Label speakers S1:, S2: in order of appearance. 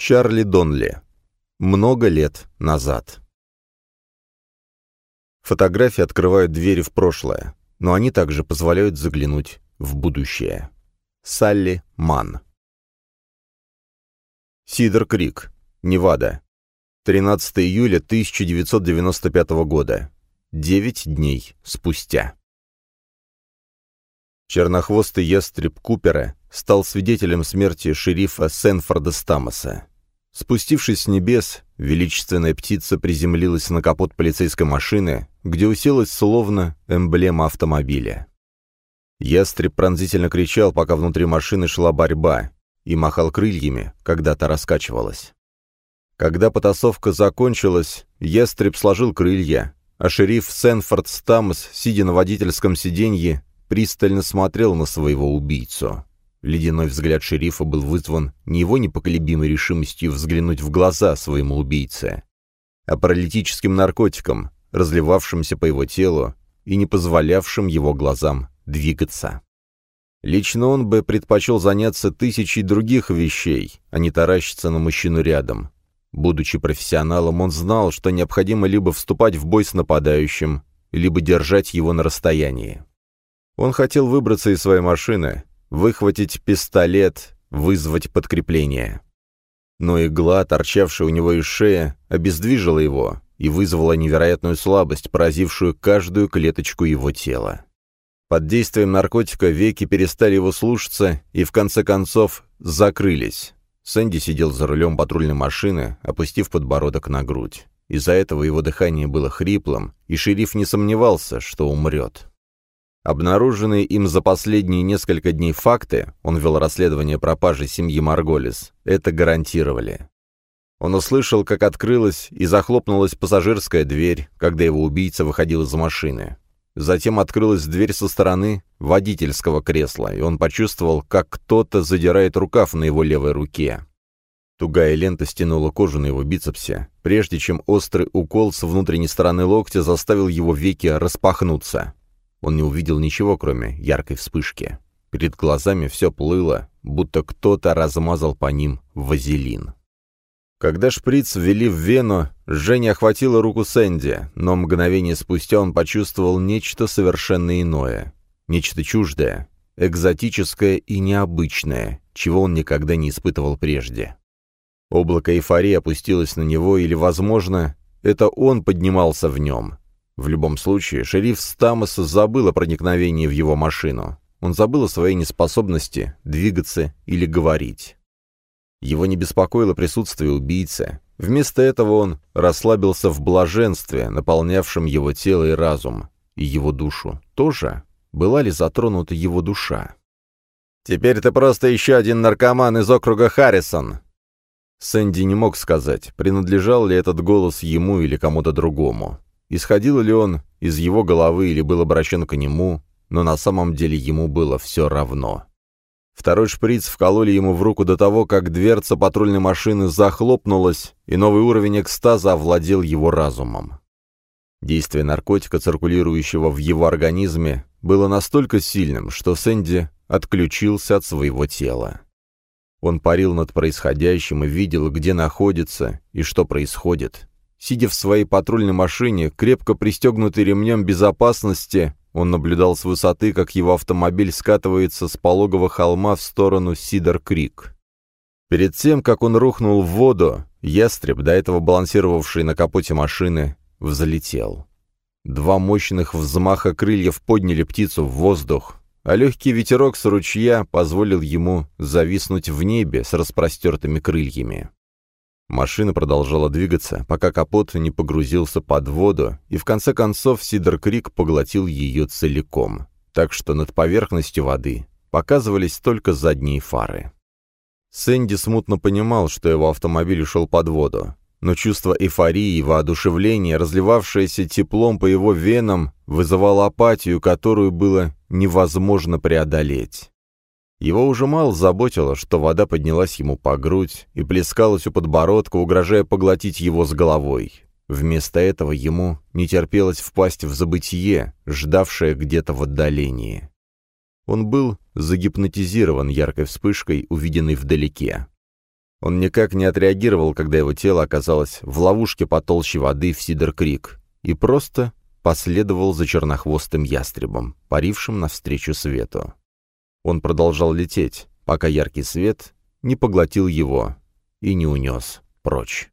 S1: Чарли Донли. Много лет назад. Фотографии открывают двери в прошлое, но они также позволяют заглянуть в будущее. Салли Ман. Сидер Крик, Невада. 13 июля 1995 года. Девять дней спустя. Чернохвостый ястреб Купера стал свидетелем смерти шерифа Сенфорда Стамоса. Спустившись с небес, величественная птица приземлилась на капот полицейской машины, где уселась словно эмблема автомобиля. Ястреб пронзительно кричал, пока внутри машины шла борьба, и махал крыльями, когда та раскачивалась. Когда потасовка закончилась, ястреб сложил крылья, а шериф Сенфорд Стамос, сидя на водительском сиденье, пристально смотрел на своего убийцу. Ледяной взгляд шерифа был вызван не его непоколебимой решимостью взглянуть в глаза своему убийце, а паралитическим наркотиком, разливавшимся по его телу и не позволявшим его глазам двигаться. Лично он бы предпочел заняться тысячей других вещей, а не таращиться на мужчину рядом. Будучи профессионалом, он знал, что необходимо либо вступать в бой с нападающим, либо держать его на расстоянии. Он хотел выбраться из своей машины, выхватить пистолет, вызвать подкрепление. Но игла, торчавшая у него из шеи, обездвижила его и вызвала невероятную слабость, поразившую каждую клеточку его тела. Под действием наркотика веки перестали его слушаться и, в конце концов, закрылись. Сэнди сидел за рулем патрульной машины, опустив подбородок на грудь. Из-за этого его дыхание было хриплым, и шериф не сомневался, что умрет. Обнаруженные им за последние несколько дней факты, он вел расследование пропажи семьи Марголис, это гарантировали. Он услышал, как открылась и захлопнулась пассажирская дверь, когда его убийца выходил из машины. Затем открылась дверь со стороны водительского кресла, и он почувствовал, как кто-то задирает рукав на его левой руке. Тугая лента стянула кожу на его бицепсе, прежде чем острый укол с внутренней стороны локтя заставил его веки распахнуться. Он не увидел ничего, кроме яркой вспышки. Перед глазами все плыло, будто кто-то размазал по ним вазелин. Когда шприц ввели в вену, Женя охватила руку Сэнди, но мгновение спустя он почувствовал нечто совершенно иное. Нечто чуждое, экзотическое и необычное, чего он никогда не испытывал прежде. Облако эйфории опустилось на него, или, возможно, это он поднимался в нем. В любом случае, шериф Стамос забыл о проникновении в его машину. Он забыл о своей неспособности двигаться или говорить. Его не беспокоило присутствие убийцы. Вместо этого он расслабился в блаженстве, наполнявшем его тело и разум. И его душу тоже? Была ли затронута его душа? «Теперь ты просто еще один наркоман из округа Харрисон!» Сэнди не мог сказать, принадлежал ли этот голос ему или кому-то другому. Исходил ли он из его головы или был обращен к нему, но на самом деле ему было все равно. Второй шприц вкололи ему в руку до того, как дверца патрульной машины захлопнулась, и новый уровень экстаза овладел его разумом. Действие наркотика, циркулирующего в его организме, было настолько сильным, что Сэнди отключился от своего тела. Он парил над происходящим и видел, где находится и что происходит, Сидя в своей патрульной машине, крепко пристегнутый ремнем безопасности, он наблюдал с высоты, как его автомобиль скатывается с пологого холма в сторону Сидор-Крик. Перед тем, как он рухнул в воду, ястреб, до этого балансировавший на капоте машины, взлетел. Два мощных взмаха крыльев подняли птицу в воздух, а легкий ветерок с ручья позволил ему зависнуть в небе с распростертыми крыльями. Машина продолжала двигаться, пока капот не погрузился под воду, и в конце концов Сидор Крик поглотил ее целиком, так что над поверхностью воды показывались только задние фары. Сэнди смутно понимал, что его автомобиль ушел под воду, но чувство эйфории и воодушевления, разливавшееся теплом по его венам, вызывало апатию, которую было невозможно преодолеть. Его уже мало заботило, что вода поднялась ему по грудь и плескалась у подбородка, угрожая поглотить его с головой. Вместо этого ему не терпелось впасть в забытие, ждавшее где-то в отдалении. Он был загипнотизирован яркой вспышкой, увиденной вдалеке. Он никак не отреагировал, когда его тело оказалось в ловушке по толще воды в Сидер-Крик, и просто последовал за чернохвостым ястребом, парившим навстречу свету. Он продолжал лететь, пока яркий свет не поглотил его и не унес прочь.